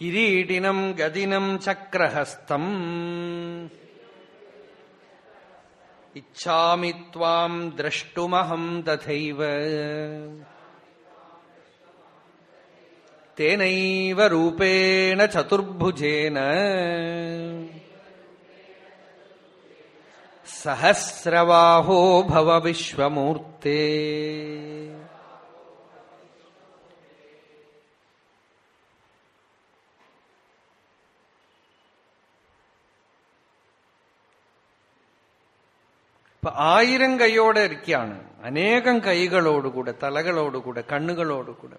കിരീടിനം ഗതിനം ചക്രഹസ്തം. ഇച്ഛാമി ത്വാം ദ്രഷ്ടുമഹം തഥൈവ. തേനൈവ രൂപേണ ചതുർഭുജേന. സഹസ്രവാഹോ ഭവ വിശ്വമൂർത്തേ ഇപ്പൊ ആയിരം കൈയോടെ ഇരിക്കുകയാണ്. അനേകം കൈകളോടുകൂടെ തലകളോടുകൂടെ കണ്ണുകളോടുകൂടെ.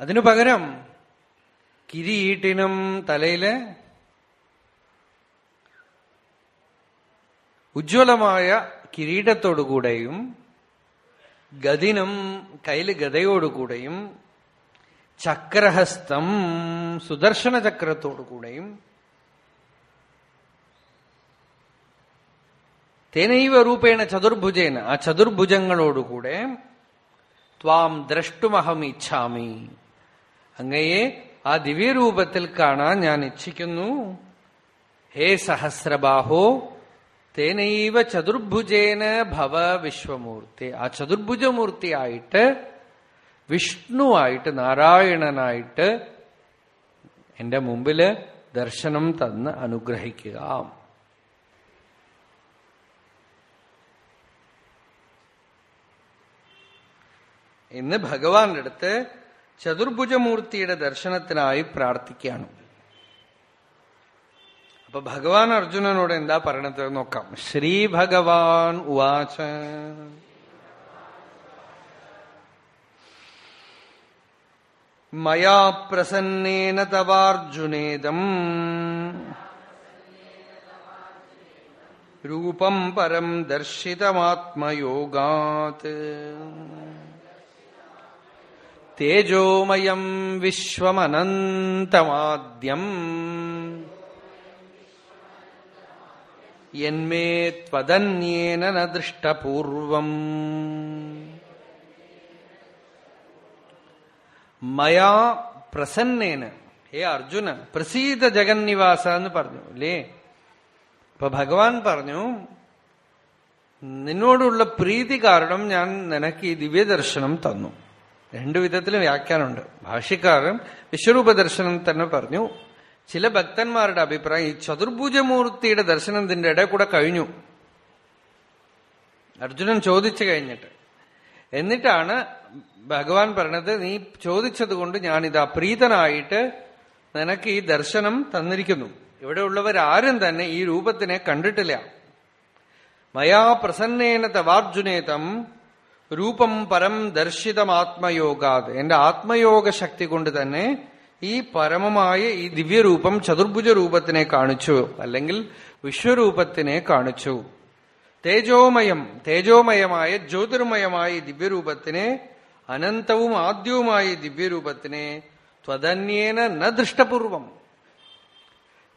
അതിനു പകരം കിരീട്ടിനും തലയിലെ ഉജ്ജ്വലമായ കിരീടത്തോടുകൂടെയും ഗതിനും കയ്യിൽ ഗതയോടുകൂടെയും ചക്രഹസ്തം സുദർശന ചക്രത്തോടുകൂടെയും തേനൈവ രൂപേണ ചതുർഭുജേന. ആ ചതുർഭുജങ്ങളോടുകൂടെ ത്വാം ദ്രഷ്ടുമഹം ഇച്ഛാമി. അങ്ങയെ ആ ദിവ്യരൂപത്തിൽ കാണാൻ ഞാൻ ഇച്ഛിക്കുന്നു. ഹേ സഹസ്രബാഹോ തേനൈവ ചതുർഭുജേന ഭവ വിശ്വമൂർത്തി. ആ ചതുർഭുജമൂർത്തിയായിട്ട് വിഷ്ണുവായിട്ട് നാരായണനായിട്ട് എന്റെ മുമ്പിൽ ദർശനം തന്ന് അനുഗ്രഹിക്കുക. എന്ന് ഭഗവാന്റെ അടുത്ത് ചതുർഭുജമൂർത്തിയുടെ ദർശനത്തിനായി പ്രാർത്ഥിക്കുകയാണ്. അപ്പൊ ഭഗവാൻ അർജുനനോട് എന്താ പറയണത് നോക്കാം. ശ്രീ ഭഗവാൻ ഉവാച. മയാ പ്രസന്നേന തവാർജുനേദം. രൂപം പരം ദർശിതമാത്മയോഗാത്. തേജോമയം വിശ്വമനന്തമാദ്യം. എന്മേ ത്വദന്യേന ന ദൃഷ്ടപൂർവം. മയാ പ്രസന്നേന. ഹേ അർജുന പ്രസീത ജഗന്നിവാസ എന്ന് പറഞ്ഞു അല്ലേ? ഇപ്പൊ ഭഗവാൻ പറഞ്ഞു നിന്നോടുള്ള പ്രീതി കാരണം ഞാൻ നിനക്ക് ഈ ദിവ്യദർശനം തന്നു. രണ്ടു വിധത്തിലും വ്യാഖ്യാനമുണ്ട്. ഭാഷ്യക്കാരൻ വിശ്വരൂപ ദർശനം തന്നെ പറഞ്ഞു. ചില ഭക്തന്മാരുടെ അഭിപ്രായം ഈ ചതുർഭുജമൂർത്തിയുടെ ദർശനം ഇതിന്റെ ഇടയിൽ കൂടെ കഴിഞ്ഞു. അർജുനൻ ചോദിച്ചു കഴിഞ്ഞിട്ട്. എന്നിട്ടാണ് ഭഗവാൻ പറഞ്ഞത് നീ ചോദിച്ചത് കൊണ്ട് ഞാനിത് അപ്രീതനായിട്ട് നിനക്ക് ഈ ദർശനം തന്നിരിക്കുന്നു. ഇവിടെ ഉള്ളവരാരും തന്നെ ഈ രൂപത്തിനെ കണ്ടിട്ടില്ല. മയാ പ്രസന്നേന തവാർജുനേതം രൂപം പരം ദർശിതമാത്മയോഗാത്. എന്റെ ആത്മയോഗ ശക്തി കൊണ്ട് തന്നെ ഈ പരമമായ ഈ ദിവ്യരൂപം ചതുർഭുജ രൂപത്തിനെ കാണിച്ചു അല്ലെങ്കിൽ വിശ്വരൂപത്തിനെ കാണിച്ചു. തേജോമയം തേജോമയമായ ജ്യോതിർമയമായ ദിവ്യരൂപത്തിനെ അനന്തവും ആദ്യവുമായ ദിവ്യരൂപത്തിനെ ത്വതന്യേന ന ദൃഷ്ടപൂർവം.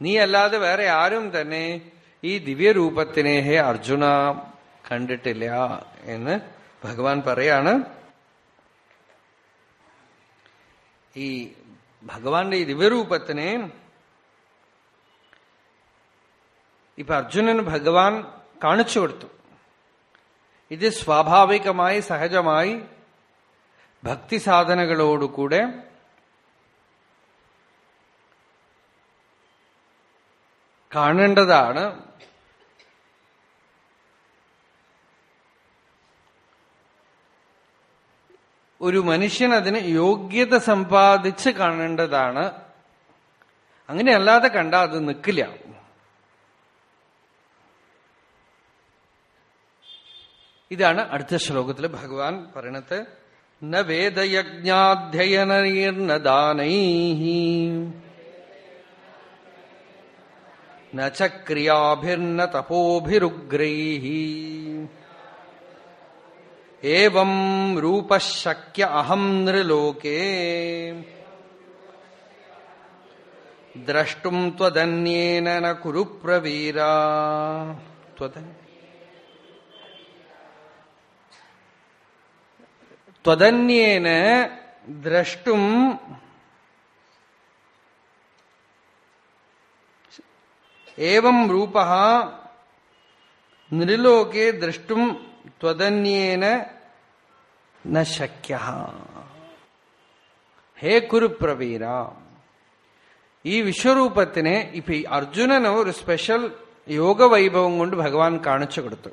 നീ അല്ലാതെ വേറെ ആരും തന്നെ ഈ ദിവ്യരൂപത്തിനെ ഹേ അർജുന കണ്ടിട്ടില്ല എന്ന് ഭഗവാൻ പറയാണ് ഈ ഭഗവാന്റെ ഈ ദിവ്യരൂപത്തിനെ ഇപ്പൊ അർജുനന് ഭഗവാൻ കാണിച്ചു കൊടുത്തു ഇത് സ്വാഭാവികമായി സഹജമായി ഭക്തി സാധനകളോടുകൂടെ കാണേണ്ടതാണ് ഒരു മനുഷ്യൻ അതിന് യോഗ്യത സമ്പാദിച്ച് കാണേണ്ടതാണ്. അങ്ങനെയല്ലാതെ കണ്ട അത് നിൽക്കില്ല ഇതാണ് അടുത്ത ശ്ലോകത്തിൽ ഭഗവാൻ പറയണത്. ന വേദയജ്ഞാധ്യയനീർന്ന ദാനൈ ന ച ക്രിയാഭിർന തപോഭിരുഗ്രൈ ഏവം രൂപശക്യ അഹം നൃലോകേ. ദ്രഷ്ടും ത്വതന്യേന ന കുരു പ്രവീരാ ത്വതൻ ത്വതന്യേന ദ്രഷ്ടും ഏവം രൂപ നൃലോകെ ദ്രഷ്ടും ത്വതന്യേന ശക്യ ഹേ കുരുപ്രവീര ഈ വിശ്വരൂപത്തിനെ ഇപ്പൊ അർജുനന് ഒരു സ്പെഷ്യൽ യോഗവൈഭവം കൊണ്ട് ഭഗവാൻ കാണിച്ചു കൊടുത്തു.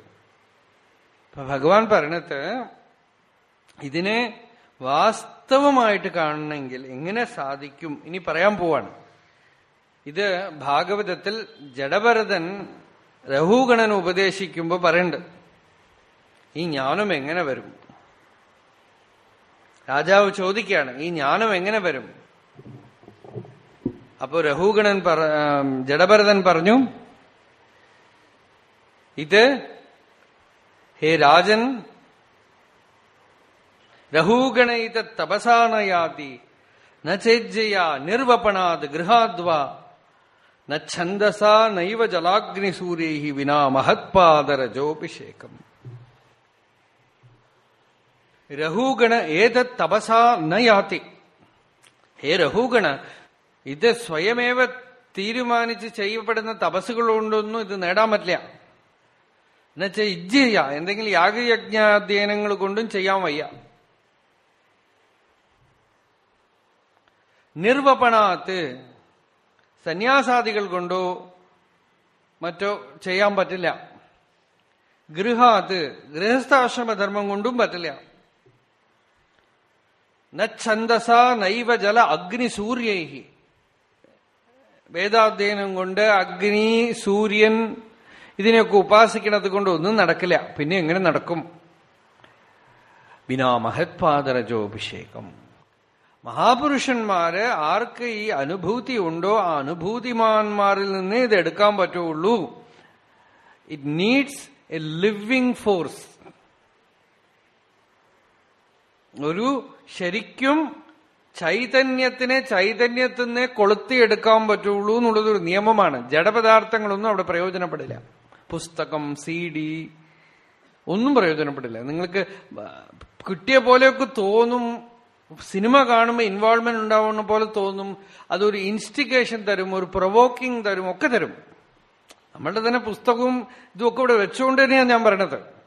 അപ്പൊ ഭഗവാൻ പറഞ്ഞത് ഇതിനെ വാസ്തവമായിട്ട് കാണണമെങ്കിൽ എങ്ങനെ സാധിക്കും? ഇനി പറയാൻ പോവാണ്. ഇത് ഭാഗവതത്തിൽ ജഡഭരതൻ രഘുഗണൻ ഉപദേശിക്കുമ്പോൾ പറയണ്ട്. ഈ ജ്ഞാനം എങ്ങനെ വരും? രാജാവ് ചോദിക്കുകയാണ് ഈ ജ്ഞാനം എങ്ങനെ വരും? അപ്പോ രഹൂഗണൻ പറ ജഡഭരതൻ പറഞ്ഞു ഇത് ഹേ രാജൻ രഹുഗണയിത തപസാനയാതി നേജ്ജയാ നിർവപണാത് ഗൃഹാദ്വാ ഛന്ദസ നൈവ ജലാഗ്നിസൂര്യൈ വിനാ മഹത്പാദരജോഭിഷേകം. രഹൂഗണ ഏതത് തപസാ നയാതി ഹേ രഹൂഗണ ഇത് സ്വയമേവ തീരുമാനിച്ച് ചെയ്യപ്പെടുന്ന തപസ്സുകൾ കൊണ്ടൊന്നും ഇത് നേടാൻ പറ്റില്ല എന്നുവെച്ചാൽ ഇജ്ജിയ എന്തെങ്കിലും യാഗയജ്ഞാധ്യയനങ്ങൾ കൊണ്ടും ചെയ്യാൻ വയ്യ. നിർവപണാത്ത് സന്യാസാദികൾ കൊണ്ടോ മറ്റോ ചെയ്യാൻ പറ്റില്ല. ഗൃഹാത്ത് ഗൃഹസ്ഥാശ്രമധർമ്മം കൊണ്ടും പറ്റില്ല. നന്ദസ നൈവ ജല അഗ്നി സൂര്യൈഹി. വേദാധ്യയനം കൊണ്ട് അഗ്നി സൂര്യൻ ഇതിനെയൊക്കെ ഉപാസിക്കണത് കൊണ്ട് ഒന്നും നടക്കില്ല. പിന്നെ എങ്ങനെ നടക്കും? ബിനാ മഹത്പാദരജോഭിഷേകം മഹാപുരുഷന്മാര് ആർക്ക് ഈ അനുഭൂതി ഉണ്ടോ ആ അനുഭൂതിമാന്മാരിൽ നിന്നേ ഇത് എടുക്കാൻ പറ്റുള്ളൂ. It needs a living force ഒരു ശരിക്കും ചൈതന്യത്തിനെ ചൈതന്യത്തിനെ കൊളുത്തിയെടുക്കാൻ പറ്റുള്ളൂ എന്നുള്ളത് ഒരു നിയമമാണ്. ജഡപദാർത്ഥങ്ങളൊന്നും അവിടെ പ്രയോജനപ്പെടില്ല. പുസ്തകം സി ഡി ഒന്നും പ്രയോജനപ്പെടില്ല. നിങ്ങൾക്ക് കിട്ടിയ പോലെയൊക്കെ തോന്നും സിനിമ കാണുമ്പോൾ ഇൻവോൾവ്മെന്റ് ഉണ്ടാവുന്ന പോലെ തോന്നും അതൊരു ഇൻസ്റ്റിഗേഷൻ തരും ഒരു പ്രൊവോക്കിംഗ് തരും ഒക്കെ തരും. നമ്മളുടെ തന്നെ പുസ്തകവും ഇതൊക്കെ ഇവിടെ വെച്ചുകൊണ്ട് തന്നെയാണ് ഞാൻ പറയണത്.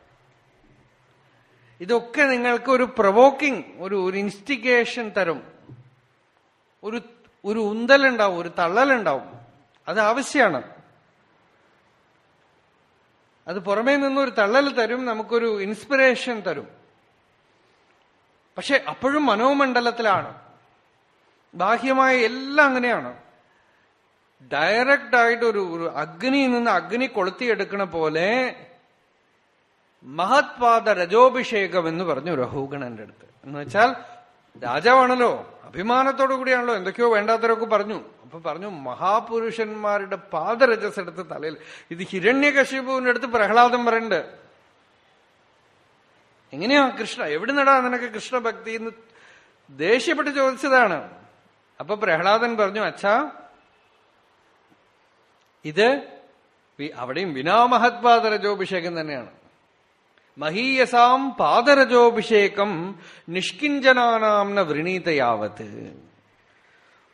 ഇതൊക്കെ നിങ്ങൾക്ക് ഒരു പ്രൊവോക്കിംഗ് ഒരു ഒരു ഇൻസ്റ്റിഗേഷൻ തരും. ഒരു ഒരു ഉന്തലുണ്ടാവും ഒരു തള്ളലുണ്ടാവും. അത് ആവശ്യമാണ് അത് പുറമേ നിന്നൊരു തള്ളൽ തരും നമുക്കൊരു ഇൻസ്പിറേഷൻ തരും. പക്ഷെ അപ്പോഴും മനോമണ്ഡലത്തിലാണ്. ബാഹ്യമായ എല്ലാം അങ്ങനെയാണ്. ഡയറക്റ്റ് ആയിട്ട് ഒരു അഗ്നിയിൽ നിന്ന് അഗ്നി കൊളുത്തിയെടുക്കണ പോലെ മഹത്പാദ രജോഭിഷേകം എന്ന് പറഞ്ഞു രഹൂഗണന്റെ അടുത്ത്. എന്ന് വെച്ചാൽ രാജാവാണല്ലോ അഭിമാനത്തോടു കൂടിയാണല്ലോ എന്തൊക്കെയോ വേണ്ടാത്തവരൊക്കെ പറഞ്ഞു. അപ്പൊ പറഞ്ഞു മഹാപുരുഷന്മാരുടെ പാദരജസ് എടുത്ത് തലയിൽ ഇത് ഹിരണ്യകശിപുവിന്റെ അടുത്ത് പ്രഹ്ലാദം പറയണ്ട്. എങ്ങനെയാ കൃഷ്ണ എവിടുന്നടാ നിനക്ക് കൃഷ്ണഭക്തി എന്ന് ദേഷ്യപ്പെട്ട് ചോദിച്ചതാണ്. അപ്പൊ പ്രഹ്ലാദൻ പറഞ്ഞു അച്ഛാ ഇത് അവിടെയും വിനാമഹത്പാദരജോഭിഷേകം തന്നെയാണ്. മഹീയസാം പാദരജോഭിഷേകം നിഷ്കിഞ്ചനാനാം ന വൃണീതയാവത്ത്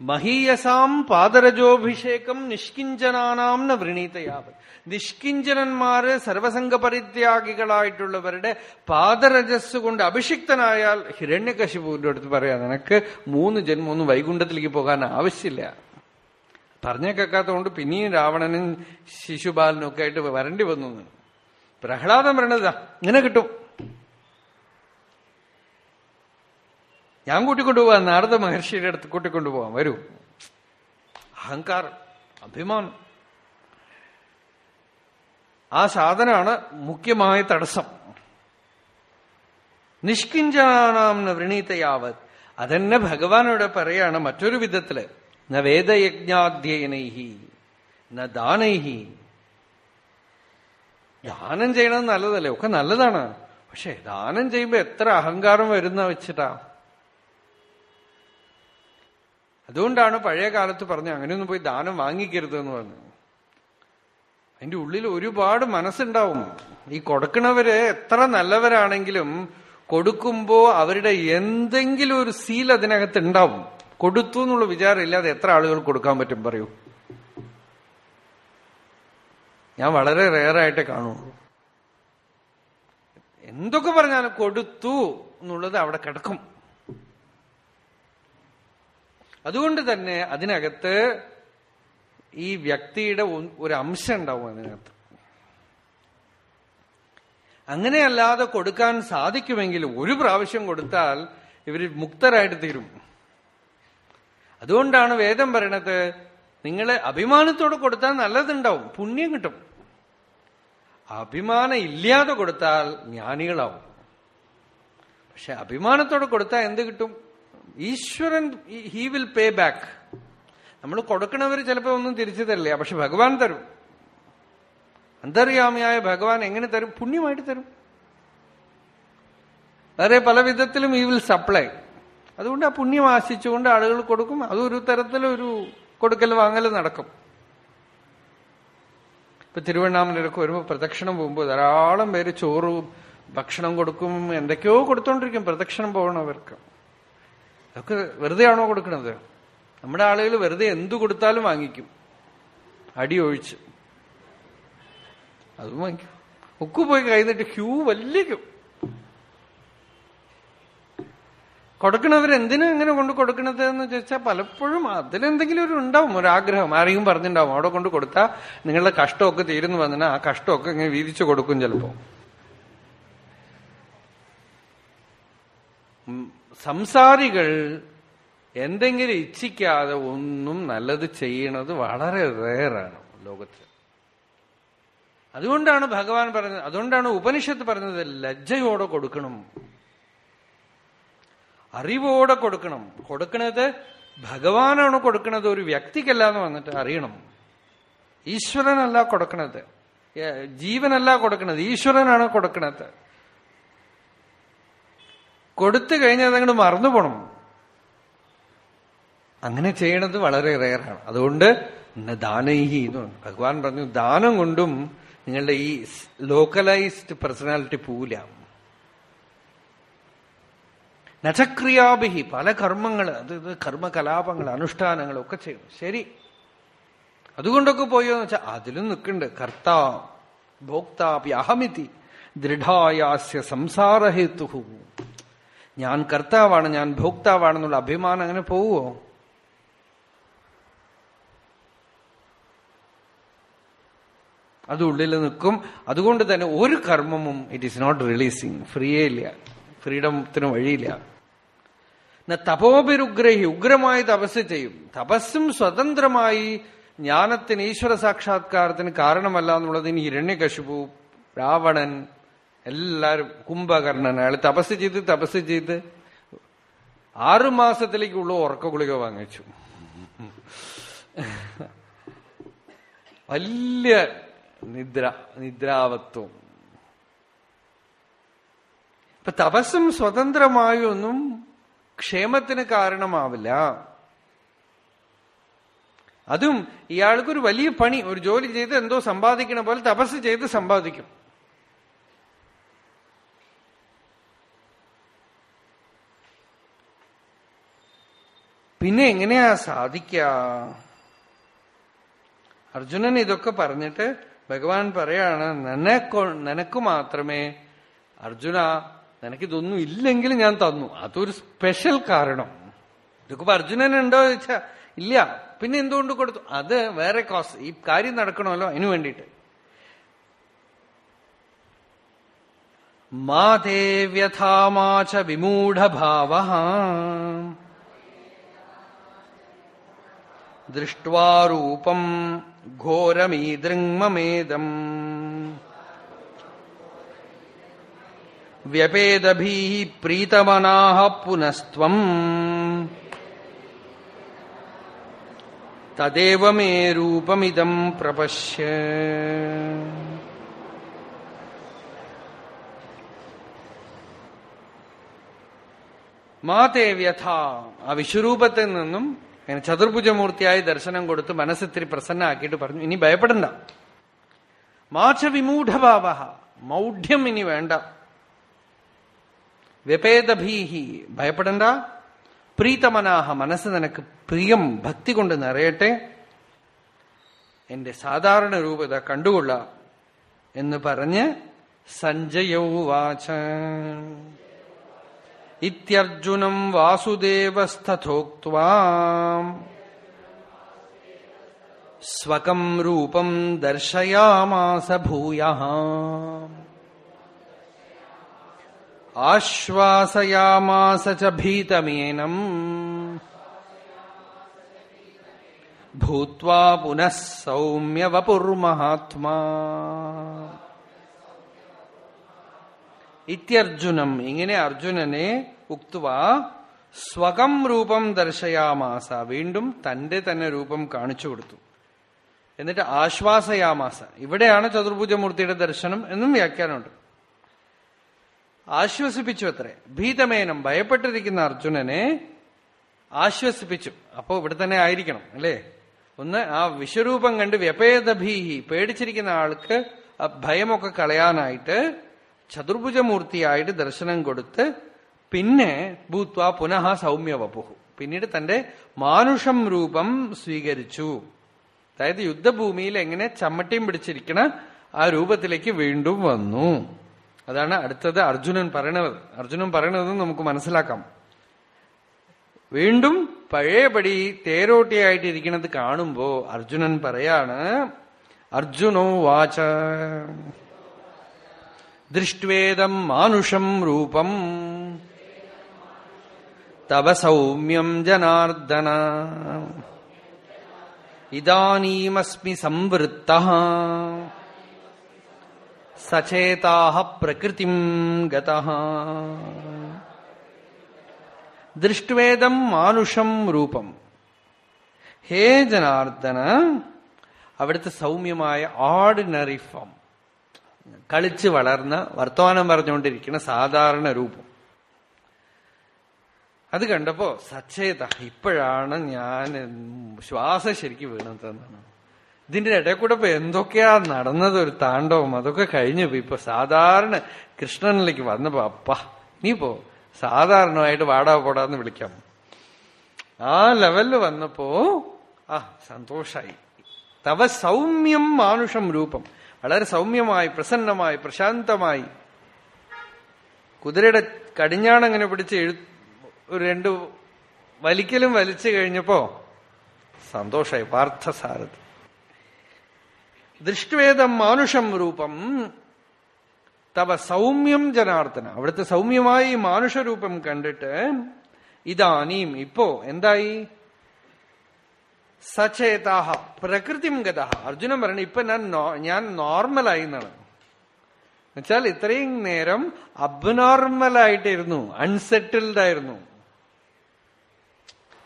മഹീയസാം പാദരജോഭിഷേകം നിഷ്കിഞ്ചനാനാം വൃണീതയാവത്. നിഷ്കിഞ്ചനന്മാര് സർവസംഘ പരിത്യാഗികളായിട്ടുള്ളവരുടെ പാദരജസ് കൊണ്ട് അഭിഷിക്തനായാൽ ഹിരണ്യകശിപുവിന്റെ അടുത്ത് പറയാം നിനക്ക് മൂന്ന് ജന്മം ഒന്നും വൈകുണ്ഠത്തിലേക്ക് പോകാൻ ആവശ്യമില്ല. പറഞ്ഞ കേൾക്കാത്തതുകൊണ്ട് പിന്നെയും രാവണനും ശിശുപാലനും ഒക്കെ ആയിട്ട് വരേണ്ടി വന്നു പ്രഹ്ലാദം പറയണതാ ഇങ്ങനെ കിട്ടും. ഞാൻ കൂട്ടിക്കൊണ്ടുപോവാം നാരദ മഹർഷിയുടെ അടുത്ത് കൂട്ടിക്കൊണ്ടുപോവാം വരൂ. അഹങ്കാരം അഭിമാനം. ആ സാധനമാണ് മുഖ്യമായ തടസ്സം. നിഷ്കിഞ്ചാനാം വൃണീതയാവത് അതെന്നെ ഭഗവാനോട് പറയാണ് മറ്റൊരു വിധത്തിൽ. ന വേദയജ്ഞാധ്യയനൈഹി ന ദാനൈഹി. ദാനം ചെയ്യണത് നല്ലതല്ലേ? ഒക്കെ നല്ലതാണ്. പക്ഷെ ദാനം ചെയ്യുമ്പോ എത്ര അഹങ്കാരം വരുന്ന വെച്ചിട്ടാ? അതുകൊണ്ടാണ് പഴയ കാലത്ത് പറഞ്ഞു അങ്ങനെയൊന്നും പോയി ദാനം വാങ്ങിക്കരുത് എന്ന് പറഞ്ഞു. അതിന്റെ ഉള്ളിൽ ഒരുപാട് മനസ്സുണ്ടാവും. ഈ കൊടുക്കണവര് എത്ര നല്ലവരാണെങ്കിലും കൊടുക്കുമ്പോ അവരുടെ എന്തെങ്കിലും ഒരു സീൽ അതിനകത്ത് ഉണ്ടാവും. കൊടുത്തു എന്നുള്ള വിചാരം ഇല്ലാതെ എത്ര ആളുകൾ കൊടുക്കാൻ പറ്റും പറയൂ. ഞാൻ വളരെ റെയറായിട്ട് കാണുള്ളൂ. എന്തൊക്കെ പറഞ്ഞാലും കൊടുത്തു എന്നുള്ളത് അവിടെ കിടക്കും. അതുകൊണ്ട് തന്നെ അതിനകത്ത് ഈ വ്യക്തിയുടെ ഒരു അംശം ഉണ്ടാവും അതിനകത്ത്. അങ്ങനെയല്ലാതെ കൊടുക്കാൻ സാധിക്കുമെങ്കിൽ ഒരു പ്രാവശ്യം കൊടുത്താൽ ഇവർ മുക്തരായിട്ട് തീരും. അതുകൊണ്ടാണ് വേദം പറയണത് നിങ്ങളെ അഭിമാനത്തോട് കൊടുത്താൽ നല്ലതുണ്ടാവും പുണ്യം കിട്ടും. അഭിമാനം ഇല്ലാതെ കൊടുത്താൽ ജ്ഞാനികളാവും. പക്ഷെ അഭിമാനത്തോടെ കൊടുത്താൽ എന്ത് കിട്ടും? ഈശ്വരൻ ഹി വിൽ പേ ബാക്ക് നമ്മൾ കൊടുക്കണവർ ചിലപ്പോൾ ഒന്നും തിരിച്ചു തരില്ല പക്ഷെ ഭഗവാൻ തരും. അന്തര്യാമിയായ ഭഗവാൻ എങ്ങനെ തരും? പുണ്യമായിട്ട് തരും. വേറെ പല വിധത്തിലും ഈ വിൽ സപ്ലൈ അതുകൊണ്ട് ആ പുണ്യം ആശിച്ചുകൊണ്ട് ആളുകൾ കൊടുക്കും. അതൊരു തരത്തിലൊരു കൊടുക്കൽ വാങ്ങൽ നടക്കും. ഇപ്പൊ തിരുവണ്ണാമലയിലൊക്കെ വരുമ്പോൾ പ്രദക്ഷിണം പോകുമ്പോൾ ധാരാളം പേര് ചോറ് ഭക്ഷണം കൊടുക്കും എന്തൊക്കെയോ കൊടുത്തോണ്ടിരിക്കും പ്രദക്ഷിണം പോകണവർക്ക് അതൊക്കെ വെറുതെ ആണോ കൊടുക്കണത്? നമ്മുടെ ആളുകൾ വെറുതെ എന്തു കൊടുത്താലും വാങ്ങിക്കും. അടി ഒഴിച്ച്. അതും വാങ്ങിക്കും. ഒക്കെ പോയി കഴിഞ്ഞിട്ട് ക്യൂ വലിയ ക്യൂ. കൊടുക്കണവർ എന്തിനാ ഇങ്ങനെ കൊണ്ട് കൊടുക്കണത് എന്ന് ചോദിച്ചാൽ പലപ്പോഴും അതിലെന്തെങ്കിലും ഒരു ഉണ്ടാവും ഒരാഗ്രഹം. ആരെയും പറഞ്ഞിട്ടുണ്ടാവും അവിടെ കൊണ്ട് കൊടുത്താൽ നിങ്ങളുടെ കഷ്ടമൊക്കെ തീരുന്നു വന്നാൽ ആ കഷ്ടമൊക്കെ ഇങ്ങനെ വീതിച്ചു കൊടുക്കും ചിലപ്പോ. സംസാരികൾ എന്തെങ്കിലും ഇച്ഛിക്കാതെ ഒന്നും നല്ലത് ചെയ്യണത് വളരെ റേറാണ് ലോകത്തിൽ അതുകൊണ്ടാണ് ഭഗവാൻ പറഞ്ഞത് അതുകൊണ്ടാണ് ഉപനിഷത്ത് പറഞ്ഞത് ലജ്ജയോടെ കൊടുക്കണം. അറിവോടെ കൊടുക്കണം. കൊടുക്കണത് ഭഗവാനാണ് കൊടുക്കണത്. ഒരു വ്യക്തിക്കല്ല എന്ന് വന്നിട്ട് അറിയണം. ഈശ്വരനല്ല കൊടുക്കണത്. ജീവനല്ല കൊടുക്കണത്. ഈശ്വരനാണ് കൊടുക്കണത്. കൊടുത്തു കഴിഞ്ഞാൽ അതങ്ങോട്ട് മറന്നു പോണം. അങ്ങനെ ചെയ്യണത് വളരെ റെയറാണ്. അതുകൊണ്ട് ദാനൈഹി എന്ന്. ഭഗവാൻ പറഞ്ഞു ദാനം കൊണ്ടും നിങ്ങളുടെ ഈ ലോക്കലൈസ്ഡ് പേഴ്സണാലിറ്റി പോവില്ല. നചക്രിയാഭിഹി പല കർമ്മങ്ങൾ അത് ഇത് കർമ്മകലാപങ്ങൾ അനുഷ്ഠാനങ്ങൾ ഒക്കെ ചെയ്യും ശരി. അതുകൊണ്ടൊക്കെ പോയോ എന്ന് വെച്ചാൽ അതിലും നിൽക്കുന്നുണ്ട് കർത്താ ഭോക്താപി അഹമിതി ദൃഢായാസ്യ സംസാരഹേതു ഞാൻ കർത്താവാണ് ഞാൻ ഭോക്താവാണെന്നുള്ള അഭിമാനം അങ്ങനെ പോവോ അത് ഉള്ളിൽ നിൽക്കും. അതുകൊണ്ട് തന്നെ ഒരു കർമ്മവും ഇറ്റ് ഈസ് നോട്ട് റിലീസിങ് ഫ്രീയേ ഇല്ല. ഫ്രീഡത്തിന് വഴിയില്ല. തപോപിരുഗ്രഹി ഉഗ്രമായി തപസ് ചെയ്യും. തപസ്സും സ്വതന്ത്രമായി ജ്ഞാനത്തിന് ഈശ്വര സാക്ഷാത്കാരത്തിന് കാരണമല്ല എന്നുള്ളത് ഇനി ഹിരണ്യകശിപു രാവണൻ എല്ലാരും കുംഭകർണൻ അയാൾ തപസ് ചെയ്ത് തപസ് ചെയ്ത് ആറുമാസത്തിലേക്കുള്ള ഉറക്ക ഗുളിക വാങ്ങിച്ചു. വലിയ നിദ്ര നിദ്രാവത്വം. ഇപ്പൊ തപസ്സും സ്വതന്ത്രമായൊന്നും ക്ഷേമത്തിന് കാരണമാവില്ല. അതും ഇയാൾക്കൊരു വലിയ പണി ഒരു ജോലി ചെയ്ത് എന്തോ സമ്പാദിക്കണ പോലെ തപസ് ചെയ്ത് സമ്പാദിക്കും. പിന്നെ എങ്ങനെയാ സാധിക്ക? അർജുനൻ ഇതൊക്കെ പറഞ്ഞിട്ട് ഭഗവാൻ പറയാണ് നിനക്കൊ നിനക്ക് മാത്രമേ അർജുന നിനക്കിതൊന്നും ഇല്ലെങ്കിൽ ഞാൻ തന്നു. അതൊരു സ്പെഷ്യൽ കാരണം. ഇതൊക്കെ ഇപ്പൊ അർജുനനുണ്ടോ ചോദിച്ചാ ഇല്ല. പിന്നെ എന്തുകൊണ്ട് കൊടുത്തു? അത് വേറെ കോസ് ഈ കാര്യം നടക്കണമല്ലോ അതിനു വേണ്ടിയിട്ട്. മാതേവ്യഥാമാച വിമൂഢഭാവ. ദൃഷ്ട്വാരൂപം ഘോരമീദൃങ്മമേദം വ്യപേദഭീ പ്രീതമനാഹ പുനസ്ത്വം തദേവ മേ രൂപമിതം പ്രപശ്യ മാതേ വ്യഥ ആ വിശ്വരൂപത്തിൽ നിന്നും അങ്ങനെ ചതുർഭുജമൂർത്തിയായി ദർശനം കൊടുത്ത് മനസ്സിത്തിരി പ്രസന്നാക്കിയിട്ട് പറഞ്ഞു. ഇനി ഭയപ്പെടണ്ട. മാച്ച വിമൂഢഭാവ. മൗഢ്യം ഇനി വേണ്ട. വ്യപേദഭീഹി ഭയപ്പെടണ്ട. പ്രീതമനാഹ മനസ്സ് നിനക്ക് പ്രിയം ഭക്തി കൊണ്ട് നിറയട്ടെ. എന്റെ സാധാരണ രൂപത കണ്ടുകൊള്ള എന്ന് പറഞ്ഞ് സഞ്ജയൗവാച ഇത്യർജുനം വാസുദേവസ്ഥോക്വാം സ്വകം രൂപം ദർശയാമാസ ഭൂയ ആശ്വാസയാമാസ ച ഭീതമേനം. ഭൂത്വാ പുനഃ സൗമ്യ വപുർമഹാത്മാ ഇത്യർജുനം ഇങ്ങനെ അർജുനനെ ഉക്തുവ സ്വകം രൂപം ദർശയാമാസ വീണ്ടും തന്റെ തന്നെ രൂപം കാണിച്ചു കൊടുത്തു. എന്നിട്ട് ആശ്വാസയാമാസ ഇവിടെയാണ് ചതുർഭുജമൂർത്തിയുടെ ദർശനം എന്നും വ്യാഖ്യാനമുണ്ട്. ആശ്വസിപ്പിച്ചു അത്രേ. ഭീതമേനം ഭയപ്പെട്ടിരിക്കുന്ന അർജുനനെ ആശ്വസിപ്പിച്ചു. അപ്പോ ഇവിടെ തന്നെ ആയിരിക്കണം അല്ലേ? ഒന്ന് ആ വിശ്വരൂപം കണ്ട് വ്യപേദഭീഹി പേടിച്ചിരിക്കുന്ന ആൾക്ക് ആ ഭയമൊക്കെ കളയാനായിട്ട് ചതുർഭുജമൂർത്തിയായിട്ട് ദർശനം കൊടുത്ത് പിന്നെ ഭൂത്വ പുനഃ സൗമ്യവപുഹു. പിന്നീട് തന്റെ മാനുഷം രൂപം സ്വീകരിച്ചു. അതായത് യുദ്ധഭൂമിയിൽ എങ്ങനെ ചമ്മട്ടിയും പിടിച്ചിരിക്കണ ആ രൂപത്തിലേക്ക് വീണ്ടും വന്നു. അതാണ് അടുത്തത് അർജുനൻ പറയണത്. അർജുനൻ പറയണത് നമുക്ക് മനസ്സിലാക്കാം. വീണ്ടും പഴയപടി തേരോട്ടിയായിട്ടിരിക്കുന്നത് കാണുമ്പോ അർജുനൻ പറയാണ് അർജുനോ വാച. ദൃഷ്ട്വേദം മാനുഷം രൂപം. തവ സൗമ്യം ജനാർദ്ദന. ഇതാനീമസ്മി സംവൃത്ത. സചേതാ പ്രകൃതിം ഗത ദൃഷ്ട്വേദം മാനുഷം രൂപം ഹേ ജനാർദ്ദന അവിടുത്തെ സൗമ്യമായ ഓർഡിനറി ഫോം കളിച്ച് വളർന്ന വർത്തമാനം പറഞ്ഞുകൊണ്ടിരിക്കുന്ന സാധാരണ രൂപം. അത് കണ്ടപ്പോ സച്ചേത ഇപ്പോഴാണ് ഞാൻ ശ്വാസം ശരിക്കും വീണതെന്നാണ് ഇതിന്റെ ഇടയിൽ കൂടെ ഇപ്പൊ എന്തൊക്കെയാ നടന്നത്? ഒരു താണ്ഡവം. അതൊക്കെ കഴിഞ്ഞു ഇപ്പൊ സാധാരണ കൃഷ്ണനിലേക്ക് വന്നപ്പോ അപ്പ നീ പോ സാധാരണമായിട്ട് വാടാ പോടാന്ന് വിളിക്കാം. ആ ലെവലിൽ വന്നപ്പോ ആ സന്തോഷായി. തവ സൗമ്യം മാനുഷം രൂപം. വളരെ സൗമ്യമായി പ്രസന്നമായി പ്രശാന്തമായി. കുതിരയുടെ കടിഞ്ഞാണങ്ങനെ പിടിച്ച് എഴു ഒരു രണ്ട് വലിക്കലും വലിച്ചു കഴിഞ്ഞപ്പോ സന്തോഷായി. പാർത്ഥസാരഥി. ദൃഷ്ടുവേദം മാനുഷം രൂപം. തവ സൗമ്യം ജനാർദ്ദന. അവിടുത്തെ സൗമ്യമായി മാനുഷരൂപം കണ്ടിട്ട് ഇതാനീം ഇപ്പോ എന്തായി? സചേതാഹ പ്രകൃതിം ഗത അർജുനൻ പറഞ്ഞു ഇപ്പൊ ഞാൻ ഞാൻ നോർമലായി എന്നാണ്. എന്നുവെച്ചാൽ ഇത്രയും നേരം അബ്നോർമലായിട്ടിരുന്നു അൺസെറ്റിൽഡ് ആയിരുന്നു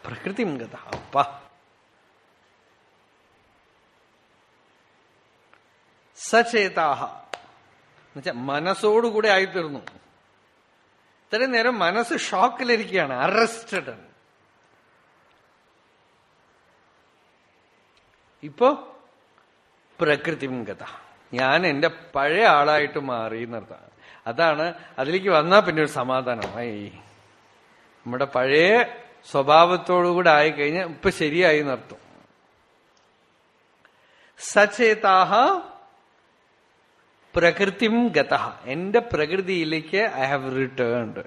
പ്രകൃതിം ഗത അപ്പ. സചേതാഹ. എന്നുവെച്ചാൽ മനസ്സോടുകൂടെ ആയിത്തീർന്നു. ഇത്രയും നേരം മനസ്സ് ഷോക്കിലിരിക്കുകയാണ് അറസ്റ്റഡ് ഇപ്പോ പ്രകൃതിം ഗത. ഞാൻ എന്റെ പഴയ ആളായിട്ട് മാറി എന്നർത്ഥം. അതാണ് അതിലേക്ക് വന്നാൽ പിന്നെ ഒരു സമാധാനമായി നമ്മുടെ പഴയ സ്വഭാവത്തോടുകൂടെ ആയിക്കഴിഞ്ഞാൽ ഇപ്പൊ ശരിയായി നിർത്തും സചേതാഹ പ്രകൃതിം ഗത എന്റെ പ്രകൃതിയിലേക്ക് I have returned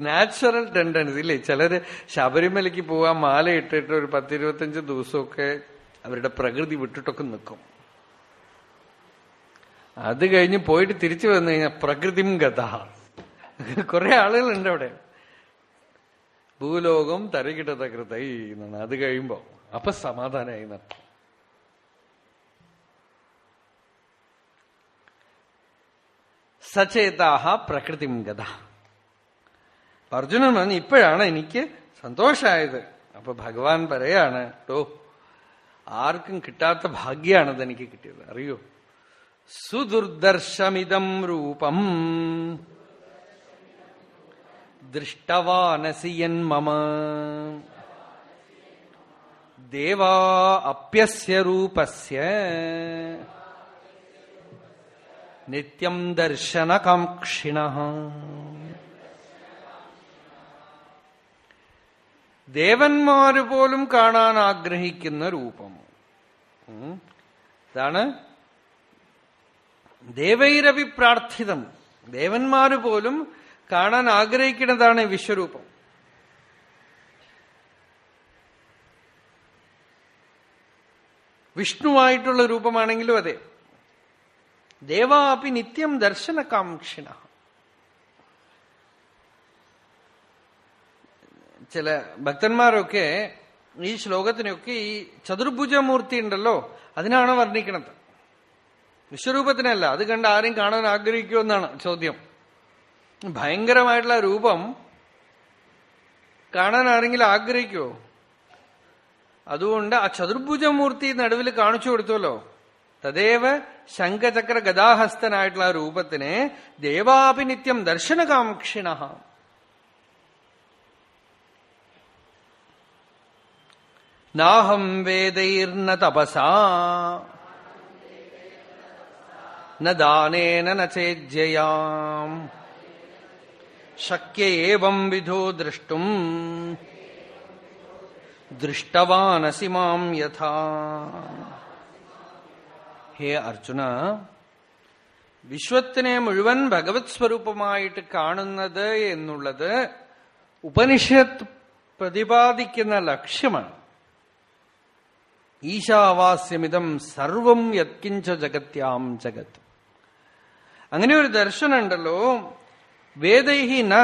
natural tendency ഇല്ലേ? ചിലര് ശബരിമലയ്ക്ക് പോവാൻ മാല ഇട്ടിട്ട് ഒരു പത്തിരുപത്തഞ്ച് ദിവസമൊക്കെ അവരുടെ പ്രകൃതി വിട്ടിട്ടൊക്കെ നിൽക്കും. അത് കഴിഞ്ഞ് പോയിട്ട് തിരിച്ചു വന്നു കഴിഞ്ഞാൽ പ്രകൃതിം ഗത കുറെ ആളുകളുണ്ട് അവിടെ. ഭൂലോകം തരകിടത തകൃതൈ എന്നാണ്. അത് കഴിയുമ്പോ. അപ്പൊ സമാധാനമായി നടത്തും സചേതാഹ പ്രകൃതി ഗത. അർജുനൻ പറഞ്ഞു ഇപ്പോഴാണ് എനിക്ക് സന്തോഷമായത്. അപ്പൊ ഭഗവാൻ പറയാണ് ടോ ആർക്കും കിട്ടാത്ത ഭാഗ്യാണത് എനിക്ക് കിട്ടിയത്. അറിയോ? സുദുർദർശമിതം രൂപം. ദൃഷ്ടവാനസിയൻ മമ. ദേവാ അപ്യസ്യ രൂപസ്യ. നിത്യം ദർശനകാംക്ഷിണ ദേവന്മാര് പോലും കാണാൻ ആഗ്രഹിക്കുന്ന രൂപം. ഇതാണ് ദേവൈരവി പ്രാർത്ഥിതം. ദേവന്മാര് പോലും കാണാൻ ആഗ്രഹിക്കുന്നതാണ് വിശ്വരൂപം. വിഷ്ണുവായിട്ടുള്ള രൂപമാണെങ്കിലും അതെ. ദേവാപി നിത്യം ദർശനകാംക്ഷിണ. ചില ഭക്തന്മാരൊക്കെ ഈ ശ്ലോകത്തിനൊക്കെ ഈ ചതുർഭുജമൂർത്തി ഉണ്ടല്ലോ അതിനാണ് വർണിക്കണത്. വിശ്വരൂപത്തിനല്ല അത് കണ്ട് ആരും കാണാൻ ആഗ്രഹിക്കുമെന്നാണ് ചോദ്യം. ഭയങ്കരമായിട്ടുള്ള രൂപം കാണാൻ ആരെങ്കിലും ആഗ്രഹിക്കുമോ അതുകൊണ്ട് ആ ചതുർഭുജമൂർത്തി നടുവിൽ കാണിച്ചു കൊടുത്തുവല്ലോ. തദേവ ശംഖചക്ര ഗദാഹസ്തനായിട്ടുള്ള രൂപത്തിനെ ദേവാഭിനിത്യം ദർശനകാംക്ഷിണ. നാഹം വേദൈർന തപസാ. ന ദാനേന ന ചേജ്യയാം ശക്യ ഏവം വിധോ ദ്രഷ്ടും ദൃഷ്ടവാനസി മാം യഥാ. ഹേ അർജുന വിശ്വത്തിനെ മുഴുവൻ ഭഗവത് സ്വരൂപമായിട്ട് കാണുന്നത് എന്നുള്ളത് ഉപനിഷത്ത് പ്രതിപാദിക്കുന്ന ലക്ഷ്യമാണ്. ഈശാവാസ്യമിതം സർവം യത്കിഞ്ച ജഗത്യാം ജഗത്. അങ്ങനെ ഒരു ദർശനമുണ്ടല്ലോ. വേദൈഹി ന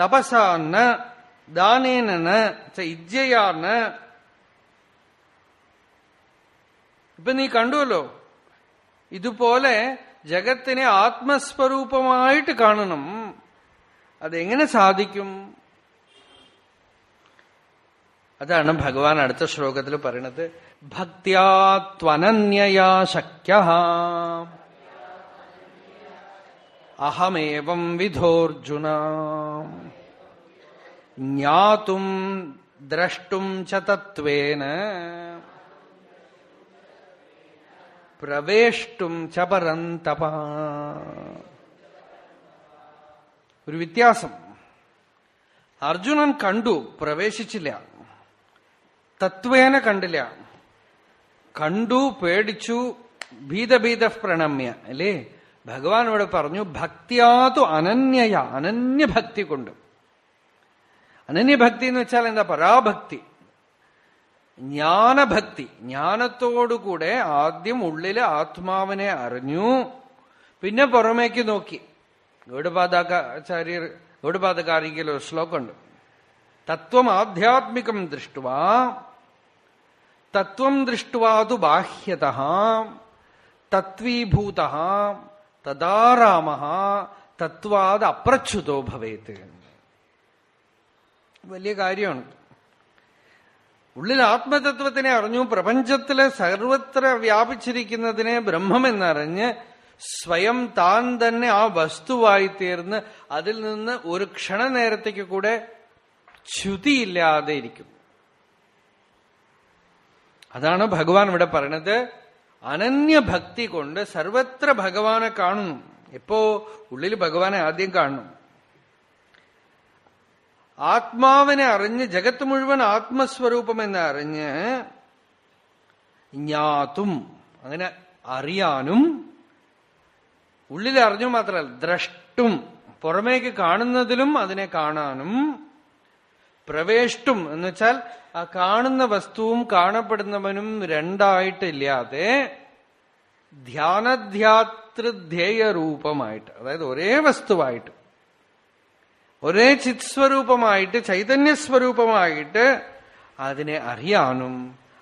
തപസ ന ദാനേന ന ഇജ്ജയാ ഇപ്പൊ നീ കണ്ടുവല്ലോ? ഇതുപോലെ ജഗത്തിനെ ആത്മസ്വരൂപമായിട്ട് കാണണം. അതെങ്ങനെ സാധിക്കും? അതാണ് ഭഗവാൻ അടുത്ത ശ്ലോകത്തിൽ പറയണത് ഭക്തിയാത്വനന്യയാ ശക്യ അഹമേവം വിധോർജുന. ജ്ഞാതും ദ്രഷ്ടും ച തത്വേന പ്രവേഷ്ടും ചപരന്തപ ഒരു വ്യത്യാസം. അർജുനൻ കണ്ടു പ്രവേശിച്ചില്ല. തത്വേന കണ്ടില്ല. കണ്ടു പേടിച്ചു ഭീതഭീത പ്രണമ്യ അല്ലേ? ഭഗവാൻ ഇവിടെ പറഞ്ഞു ഭക്തിയാതു അനന്യയ അനന്യഭക്തി കൊണ്ട്. അനന്യഭക്തി എന്ന് വെച്ചാൽ എന്താ? പരാഭക്തി. ജ്ഞാനഭക്തി. ജ്ഞാനത്തോടുകൂടെ ആദ്യം ഉള്ളിൽ ആത്മാവിനെ അറിഞ്ഞു. പിന്നെ പുറമേക്ക് നോക്കി. ഗൗഡപാദാചാര്യർ ഗൗഡപാദകാരിക്കൽ ഒരു ശ്ലോകമുണ്ട്. തത്വം ആധ്യാത്മികം ദൃഷ്ടുവാ. തത്വം ദൃഷ്ടുവാതു ബാഹ്യത. തത്വീഭൂത. തദാരാമ തത്വാത് അപ്രച്യുതോ ഭവേത്. വലിയ കാര്യമാണ്. ഉള്ളിൽ ആത്മതത്വത്തിനെ അറിഞ്ഞു പ്രപഞ്ചത്തിലെ സർവത്ര വ്യാപിച്ചിരിക്കുന്നതിനെ ബ്രഹ്മമെന്നറിഞ്ഞ് സ്വയം താൻ തന്നെ ആ വസ്തുവായി തീർന്ന് അതിൽ നിന്ന് ഒരു ക്ഷണനേരത്തേക്ക് കൂടെ ച്യുതിയില്ലാതെ ഇരിക്കും. അതാണ് ഭഗവാൻ ഇവിടെ പറയണത്. അനന്യഭക്തി കൊണ്ട് സർവത്ര ഭഗവാനെ കാണുന്നു. എപ്പോ ഉള്ളിൽ ഭഗവാനെ ആദ്യം കാണണം. ആത്മാവിനെ അറിഞ്ഞ് ജഗത്ത് മുഴുവൻ ആത്മസ്വരൂപമെന്ന് അറിഞ്ഞ് ജ്ഞാതും അങ്ങനെ അറിയാനും ഉള്ളിൽ അറിഞ്ഞു മാത്രമല്ല ദ്രഷ്ടും പുറമേക്ക് കാണുന്നതിലും അതിനെ കാണാനും പ്രവേഷ്ടും എന്ന് വെച്ചാൽ ആ കാണുന്ന വസ്തുവും കാണപ്പെടുന്നവനും രണ്ടായിട്ടില്ലാതെ ധ്യാനധ്യാതൃധ്യേയ രൂപമായിട്ട് അതായത് ഒരേ വസ്തുവായിട്ട് ഒരേ ചിത് ചിത്സ്വരൂപമായിട്ട് ചൈതന്യസ്വരൂപമായിട്ട് അതിനെ അറിയാനും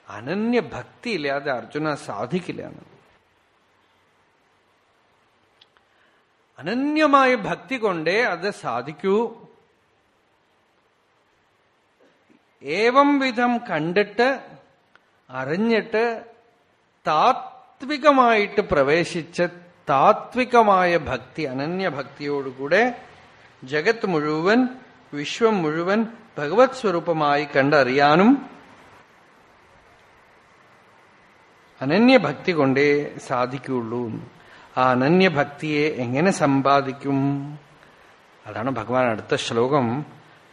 അനന്യഭക്തി ഇല്ലാതെ അർജുന സാധിക്കില്ല അനന്യമായ ഭക്തി കൊണ്ടേ അത് സാധിക്കൂ. ഏവം വിധം കണ്ടിട്ട് അറിഞ്ഞിട്ട് താത്വികമായിട്ട് പ്രവേശിച്ച് താത്വികമായ ഭക്തി അനന്യഭക്തിയോടുകൂടെ ജഗത്ത് മുഴുവൻ വിശ്വം മുഴുവൻ ഭഗവത് സ്വരൂപമായി കണ്ടറിയാനും അനന്യഭക്തി കൊണ്ടേ സാധിക്കുള്ളൂ ആ അനന്യഭക്തിയെ എങ്ങനെ സമ്പാദിക്കും? അതാണ് ഭഗവാൻ അടുത്ത ശ്ലോകം.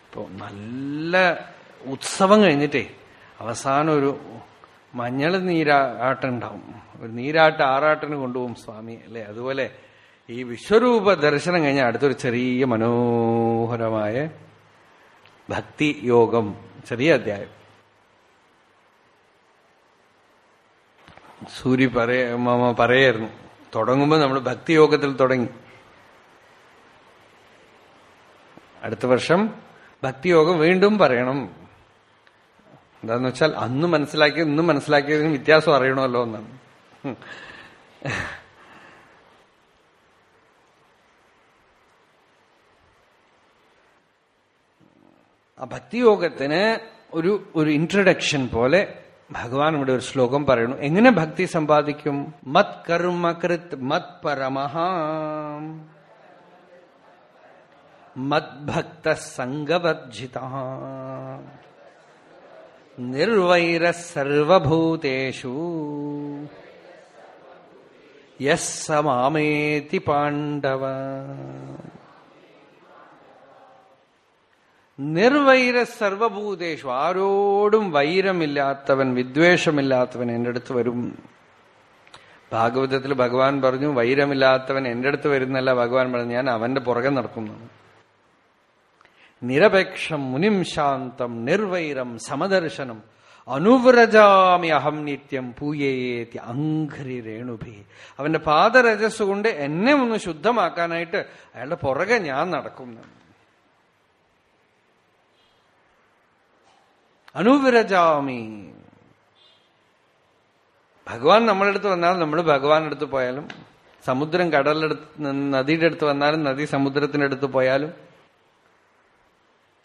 ഇപ്പോൾ നല്ല ഉത്സവം കഴിഞ്ഞിട്ടേ അവസാനം ഒരു മഞ്ഞൾ നീരാട്ടുണ്ടാവും ഒരു നീരാട്ട് ആറാട്ടിന് കൊണ്ടുപോകും സ്വാമി അല്ലെ? അതുപോലെ ഈ വിശ്വരൂപ ദർശനം കഴിഞ്ഞാൽ അടുത്തൊരു ചെറിയ മനോഹരമായ ഭക്തി യോഗം ചെറിയ അധ്യായം. സൂര്യ പറയ പറയായിരുന്നു. തുടങ്ങുമ്പോൾ നമ്മൾ ഭക്തിയോഗത്തിൽ തുടങ്ങി. അടുത്ത വർഷം ഭക്തിയോഗം വീണ്ടും പറയണം. എന്താന്ന് വെച്ചാൽ അന്ന് മനസ്സിലാക്കിയത് ഇന്നും മനസ്സിലാക്കിയതിന് വ്യത്യാസം അറിയണമല്ലോ എന്നാണ്. ആ ഭക്തിയോഗത്തിന് ഒരു ഒരു ഇൻട്രഡക്ഷൻ പോലെ ഭഗവാൻ ഇവിടെ ഒരു ശ്ലോകം പറയുന്നു. എങ്ങനെ ഭക്തി സമ്പാദിക്കും? മത് കർമ്മകൃത് മത് പരമഹ. മദ്ഭക്ത സംഗവർജിത. നിർവൈര സർവഭൂതേഷു. യസ്സമാമേതി പാണ്ഡവ. നിർവൈര സർവഭൂതേഷു. ആരോടും വൈരമില്ലാത്തവൻ വിദ്വേഷമില്ലാത്തവൻ എന്റെ അടുത്ത് വരും. ഭാഗവതത്തിൽ ഭഗവാൻ പറഞ്ഞു വൈരമില്ലാത്തവൻ എന്റെ അടുത്ത് വരുന്നല്ല ഭഗവാൻ പറഞ്ഞു. ഞാൻ അവന്റെ പുറകെ നടക്കുന്നു. നിരപേക്ഷം മുനിം ശാന്തം നിർവൈരം സമദർശനം. അനുവ്രജാമി അഹം നിത്യം പൂയേത്തി അങ്കരി രേണുഭി. അവന്റെ പാദരജസ് കൊണ്ട് എന്നെ ഒന്ന് ശുദ്ധമാക്കാനായിട്ട് അയാളുടെ പുറകെ ഞാൻ നടക്കുന്നു. അനുവിരജാമി. ഭഗവാൻ നമ്മളുടെ അടുത്ത് വന്നാലും നമ്മൾ ഭഗവാന്റെ അടുത്ത് പോയാലും സമുദ്രം കടലിനടുത്ത് നദിയുടെ അടുത്ത് വന്നാലും നദി സമുദ്രത്തിന്റെ അടുത്ത് പോയാലും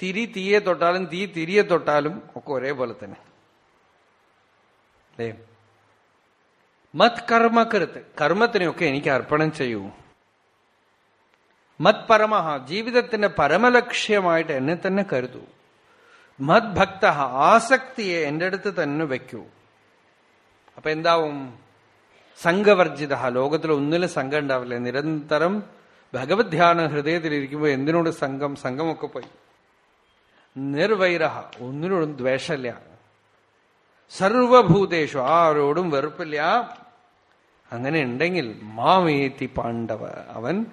തിരി തീയെ തൊട്ടാലും തീ തിരിയെ തൊട്ടാലും ഒക്കെ ഒരേപോലെ തന്നെ. അല്ലേ? മത് കർമ്മകൃത്ത് കർമ്മത്തിനെയൊക്കെ എനിക്ക് അർപ്പണം ചെയ്യൂ. മത് പരമഹ ജീവിതത്തിന്റെ പരമലക്ഷ്യമായിട്ട് എന്നെ തന്നെ കരുതൂ. മദ്ഭക്ത ആസക്തിയെ എന്റെ അടുത്ത് തന്നെ വെക്കൂ. അപ്പൊ എന്താവും? സംഘവർജിത. ലോകത്തിൽ ഒന്നിലും സംഘം ഉണ്ടാവില്ല. നിരന്തരം ഭഗവത് ധ്യാന ഹൃദയത്തിലിരിക്കുമ്പോൾ എന്തിനോട് സംഘം? സംഘമൊക്കെ പോയി. നിർവൈരഹ. ഒന്നിനോടും ദ്വേഷമില്ല. സർവഭൂതേഷു. ആരോടും വെറുപ്പില്ല. അങ്ങനെ ഉണ്ടെങ്കിൽ മാമേത്തി പാണ്ഡവ. അവൻ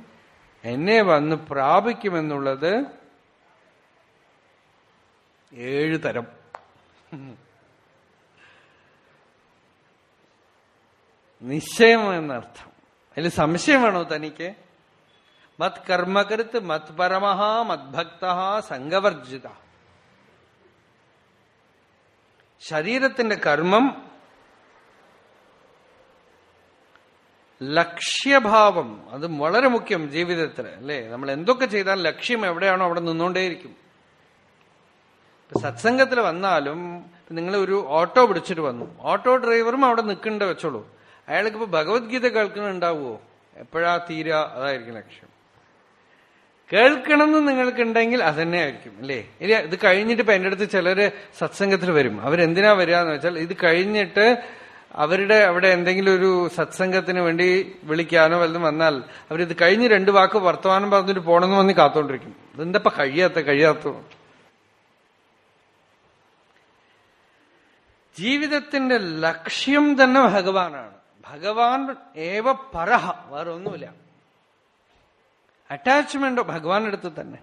എന്നെ വന്ന് പ്രാപിക്കുമെന്നുള്ളത് ഏഴ് തരം. നിശ്ചയം എന്നർത്ഥം. അതിൽ സംശയം വേണോ തനിക്ക്? മത് കർമ്മകൃത്ത് മത് പരമഹ മദ്ഭക്ത സംഘവർജിത. ശരീരത്തിന്റെ കർമ്മം ലക്ഷ്യഭാവം. അത് വളരെ മുഖ്യം ജീവിതത്തിൽ അല്ലേ? നമ്മൾ എന്തൊക്കെ ചെയ്താൽ ലക്ഷ്യം എവിടെയാണോ അവിടെ നിന്നുകൊണ്ടേയിരിക്കും. സത്സംഗത്തിൽ വന്നാലും നിങ്ങൾ ഒരു ഓട്ടോ പിടിച്ചിട്ട് വന്നു. ഓട്ടോ ഡ്രൈവറും അവിടെ നിൽക്കണ്ട വെച്ചോളൂ. അയാൾക്ക് ഭഗവത്ഗീത കേൾക്കണുണ്ടാവുമോ എപ്പോഴാ തീരാ? അതായിരിക്കും ലക്ഷ്യം. കേൾക്കണമെന്ന് നിങ്ങൾക്കുണ്ടെങ്കിൽ അതന്നെ ആയിരിക്കും അല്ലേ? ഇല്ല ഇത് കഴിഞ്ഞിട്ട് ഇപ്പൊ എന്റെ അടുത്ത് ചിലര് സത്സംഗത്തിൽ വരും. അവരെന്തിനാ വരിക എന്ന് വെച്ചാൽ ഇത് കഴിഞ്ഞിട്ട് അവരുടെ അവിടെ എന്തെങ്കിലും ഒരു സത്സംഗത്തിന് വേണ്ടി വിളിക്കാനോ വല്ലതും വന്നാൽ അവരിത് കഴിഞ്ഞ് രണ്ട് വാക്ക് വർത്തമാനം പറഞ്ഞിട്ട് പോണെന്ന് വന്ന് കാത്തോണ്ടിരിക്കും. ഇതെന്താ കഴിയാത്ത കഴിയാത്ത ജീവിതത്തിന്റെ ലക്ഷ്യം തന്നെ ഭഗവാനാണ്. ഭഗവാൻ ഏവ പരഹ വേറെ ഒന്നുമില്ല. അറ്റാച്ച്മെന്റ് ഭഗവാന്റെ അടുത്ത് തന്നെ.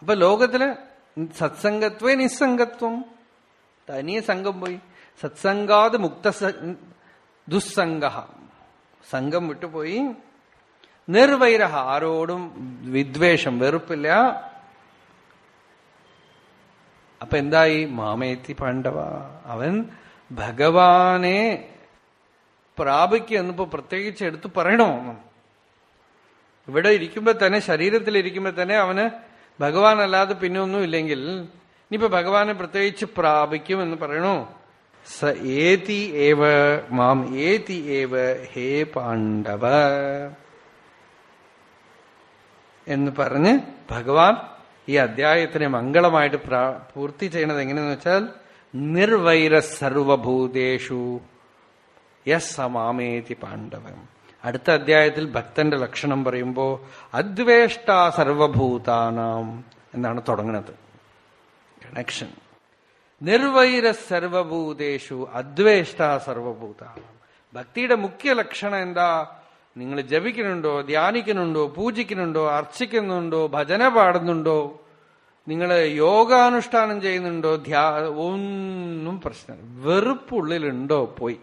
അപ്പൊ ലോകത്തിൽ സത്സംഗത്വേ നിസ്സംഗത്വം. തനിയെ സംഘം പോയി. സത്സംഗാത് മുക്ത ദുസ്സംഗ. സംഘം വിട്ടുപോയി. നിർവൈരഹ ആരോടും വിദ്വേഷം വെറുപ്പില്ല. അപ്പൊ എന്തായി? മാമേത്തി പാണ്ഡവ. അവൻ ഭഗവാനെ പ്രാപിക്കുക എന്നിപ്പോ പ്രത്യേകിച്ച് എടുത്തു പറയണോ? ഇവിടെ ഇരിക്കുമ്പോ തന്നെ ശരീരത്തിൽ ഇരിക്കുമ്പോ തന്നെ അവന് ഭഗവാൻ അല്ലാതെ പിന്നെ ഒന്നും ഇല്ലെങ്കിൽ ഇനിയിപ്പോ ഭഗവാനെ പ്രത്യേകിച്ച് പ്രാപിക്കും എന്ന് പറയണോ? സ ഏതി ഏവ മാം ഏതി ഏവ ഹേ പാണ്ഡവ എന്ന് പറഞ്ഞ് ഭഗവാൻ ഈ അധ്യായത്തിനെ മംഗളമായിട്ട് പൂർത്തി ചെയ്യണത് എങ്ങനെയെന്ന് വെച്ചാൽ നിർവൈര സർവഭൂതേഷു യസ് സമാമേതി പാണ്ഡവം. അടുത്ത അധ്യായത്തിൽ ഭക്തന്റെ ലക്ഷണം പറയുമ്പോ അദ്വേഷ്ട സർവഭൂതാനാം എന്നാണ് തുടങ്ങുന്നത്. കണക്ഷൻ നിർവൈര സർവഭൂതേഷു അദ്വേഷ്ട സർവഭൂതാനാം. ഭക്തിയുടെ മുഖ്യ ലക്ഷണം എന്താ? നിങ്ങൾ ജപിക്കുന്നുണ്ടോ ധ്യാനിക്കുന്നുണ്ടോ പൂജിക്കുന്നുണ്ടോ അർച്ചിക്കുന്നുണ്ടോ ഭജന പാടുന്നുണ്ടോ നിങ്ങൾ യോഗാനുഷ്ഠാനം ചെയ്യുന്നുണ്ടോ ധ്യാ ഒന്നും പ്രശ്നം വെറുപ്പുള്ളിലുണ്ടോ പോയി.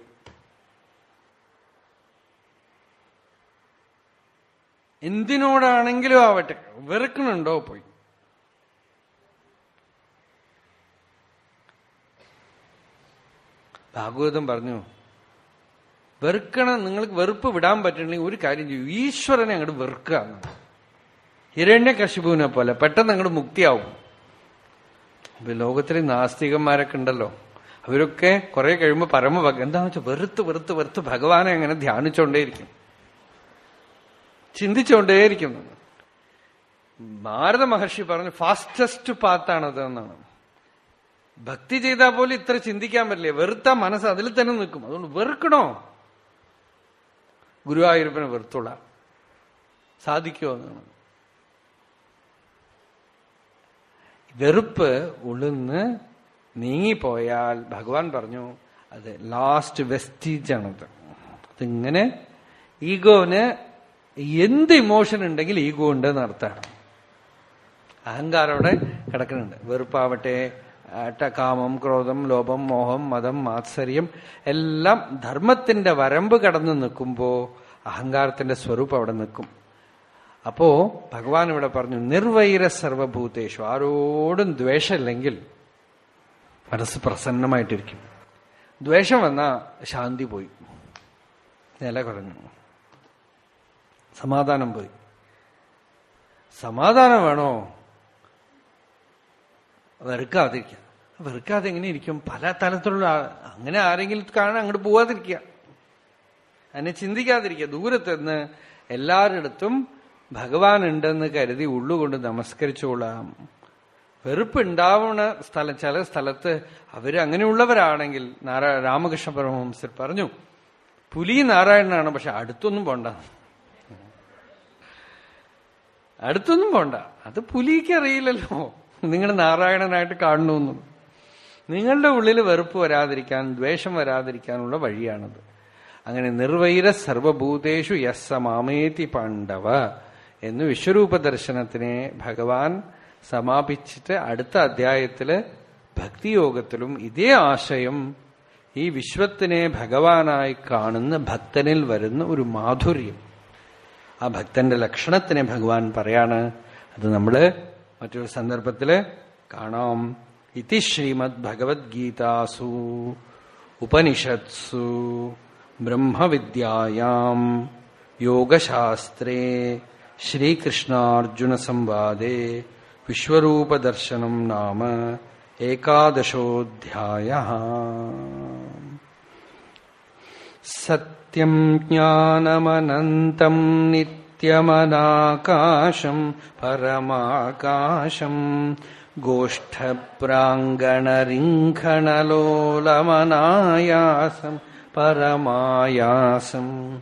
എന്തിനോടാണെങ്കിലും ആവട്ടെ വെറുക്കണുണ്ടോ പോയി. ഭാഗവതം പറഞ്ഞു വെറുക്കണം നിങ്ങൾക്ക് വെറുപ്പ് വിടാൻ പറ്റണമെങ്കിൽ ഒരു കാര്യം ചെയ്യൂ. ഈശ്വരനെ അങ്ങോട്ട് വെറുക്കുക ഹിരണ്യ കശിപുവിനെ പോലെ പെട്ടെന്ന് അങ്ങോട്ട് മുക്തിയാവും. ലോകത്തിലെ നാസ്തികന്മാരൊക്കെ ഉണ്ടല്ലോ. അവരൊക്കെ കുറെ കഴിയുമ്പോൾ പരമഭഗ എന്താണെന്ന് വെച്ചാൽ വെറുത്ത് വെറുത്ത് വെറുത്ത് ഭഗവാനെ അങ്ങനെ ധ്യാനിച്ചുകൊണ്ടേയിരിക്കും ചിന്തിച്ചുകൊണ്ടേയിരിക്കും ഭാരത മഹർഷി പറഞ്ഞു ഫാസ്റ്റസ്റ്റ് പാത്താണത് എന്നാണ്. ഭക്തി ചെയ്താൽ പോലും ഇത്ര ചിന്തിക്കാൻ പറ്റില്ല. വെറുത്ത മനസ്സ് അതിൽ തന്നെ നിൽക്കും. അതുകൊണ്ട് വെറുക്കണോ? ഗുരുവായൂരപ്പനെ വെറുത്തുള്ള സാധിക്കുമോ എന്നാണ് വെറുപ്പ് ഉള്ളിന്ന് നീങ്ങിപ്പോയാൽ ഭഗവാൻ പറഞ്ഞു അത് ലാസ്റ്റ് വെസ്റ്റീജ് ആണത്. അതിങ്ങനെ ഈഗോന് എന്ത് ഇമോഷൻ ഉണ്ടെങ്കിൽ ഈഗോ ഉണ്ട് എന്നർത്ഥമാണ് അഹങ്കാരം അവിടെ കിടക്കുന്നുണ്ട്. വെറുപ്പാവട്ടെ കാമം ക്രോധം ലോപം മോഹം മതം മാത്സര്യം എല്ലാം ധർമ്മത്തിന്റെ വരമ്പ് കടന്നു നിൽക്കുമ്പോൾ അഹങ്കാരത്തിന്റെ സ്വരൂപം അവിടെ നിൽക്കും. അപ്പോ ഭഗവാൻ ഇവിടെ പറഞ്ഞു നിർവൈര സർവഭൂതേഷു. ആരോടും ദ്വേഷമില്ലെങ്കിൽ മനസ്സ് പ്രസന്നമായിട്ടിരിക്കും. ദ്വേഷം വന്നാൽ ശാന്തി പോയി. നില കുറഞ്ഞു. സമാധാനം പോയി. സമാധാനം വേണോ? വെറുക്കാതിരിക്കുക. വെറുക്കാതെ എങ്ങനെ ഇരിക്കും? പല തലത്തിലുള്ള അങ്ങനെ ആരെങ്കിലും കാണാൻ അങ്ങോട്ട് പോവാതിരിക്കുക. അതിനെ ചിന്തിക്കാതിരിക്കുക. ദൂരത്തുനിന്ന് എല്ലാവരിടത്തും ഭഗവാൻ ഉണ്ടെന്ന് കരുതി ഉള്ളുകൊണ്ട് നമസ്കരിച്ചോളാം. വെറുപ്പുണ്ടാവുന്ന സ്ഥലം ചില സ്ഥലത്ത് അവരങ്ങനെയുള്ളവരാണെങ്കിൽ നാരായ രാമകൃഷ്ണ പരമഹംസർ പറഞ്ഞു പുലി നാരായണനാണ് പക്ഷെ അടുത്തൊന്നും പോണ്ട. അടുത്തൊന്നും പോണ്ട. അത് പുലിക്ക് അറിയില്ലല്ലോ. നിങ്ങൾ നാരായണനായിട്ട് കാണണമെന്നും നിങ്ങളുടെ ഉള്ളിൽ വെറുപ്പ് വരാതിരിക്കാൻ ദ്വേഷം വരാതിരിക്കാനുള്ള വഴിയാണത്. അങ്ങനെ നിർവൈര സർവഭൂതേഷു യസ്സ മാമേതി പാണ്ഡവ എന്ന് വിശ്വരൂപ ദർശനത്തിനെ ഭഗവാൻ സമാപിച്ചിട്ട് അടുത്ത അധ്യായത്തിൽ ഭക്തിയോഗത്തിലും ഇതേ ആശയം ഈ വിശ്വത്തിനെ ഭഗവാനായി കാണുന്ന ഭക്തനിൽ വരുന്ന ഒരു മാധുര്യം. ആ ഭക്തന്റെ ലക്ഷണത്തിനെ ഭഗവാൻ പറയാണ്. അത് നമ്മൾ മറ്റൊരു സന്ദർഭത്തിൽ കാണാം. ഇതി ശ്രീമദ് ഭഗവത്ഗീതാസു ഉപനിഷത്സു. ബ്രഹ്മവിദ്യായാം. യോഗശാസ്ത്രേ. ശ്രീകൃഷ്ണാർജുന സംവാദേ വിശ്വരൂപദർശനം നാമ ഏകാദശോധ്യായ. സത്യം ജ്ഞാനമനന്തം नित्यमनाकाशम् परमाकाशम् गोष्ठप्राङ्गणरिङ्खणलोलमनायासम् परमायासम्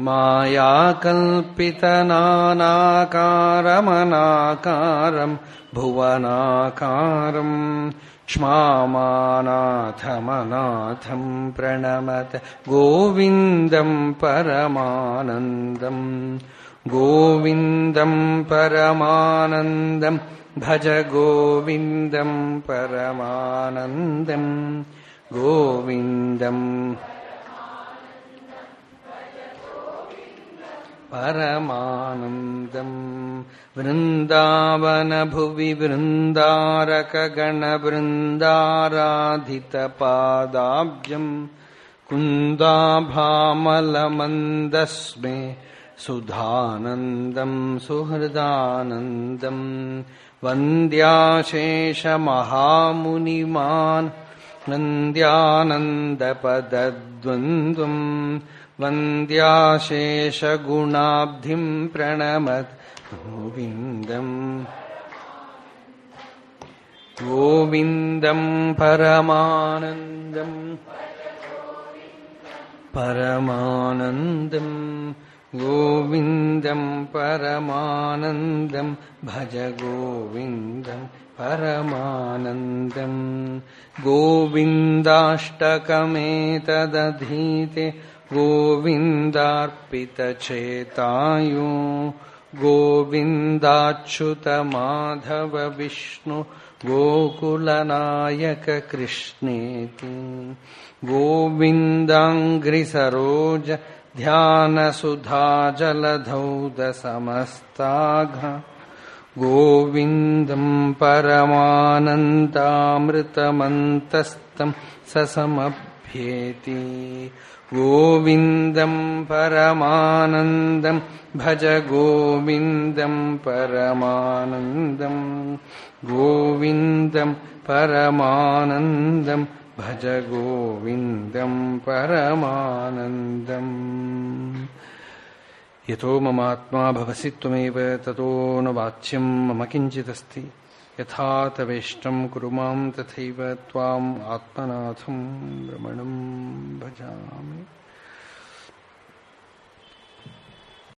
मायाकल्पितनानाकारमनाकारम् भुवनाकारम्। ക്ഷ്മാനാഥമനാഥം പ്രണമത ഗോവിന്ദം പരമാനന്ദം ഗോവിന്ദം പരമാനന്ദം ഭജ ഗോവിന്ദം പരമാനന്ദം ഗോവിന്ദം परमानन्दम् वृन्दावनभुवि वृन्दारकगणवृन्दाराधितपादाब्जम् कुन्दाभामलमन्दस्मे सुधानन्दम् सुहृदानन्दम् वन्द्याशेषमहामुनिमान् नन्द्यानन्दपदद्वन्द्वम् वन्द्याशेषगुणाब्धिम् प्रणमत् गोविन्दम्। गोविन्दम् परमानन्दम्। परमानन्दम्। गोविन्दम् परमानन्दम्। भज गोविन्दम् परमानन्दम्। गोविन्दाष्टकमेतदधीते गोविन्दार्पितचेतायो गोविन्दाच्युतमाधव विष्णु गोकुलनायक गोकुलनायककृष्णेति गोविन्दाङ्घ्रिसरोज ध्यानसुधाजलधौदसमस्ताघ गोविन्दम् परमानन्दामृतमन्तस्तम् ससमभ्येति गोविन्दम् परमानन्दम् भज गोविन्दम् परमानन्दम् गोविन्दम् परमानन्दम् भज गोविन्दम् परमानन्दम् यतो ममात्मा भवसि त्वमेव ततो न वाच्यम् मम किञ्चिदस्ति यथा तवेष्टम् कुरु माम् तथैव त्वाम् आत्मनाथम् भ्रमणम् भजामि।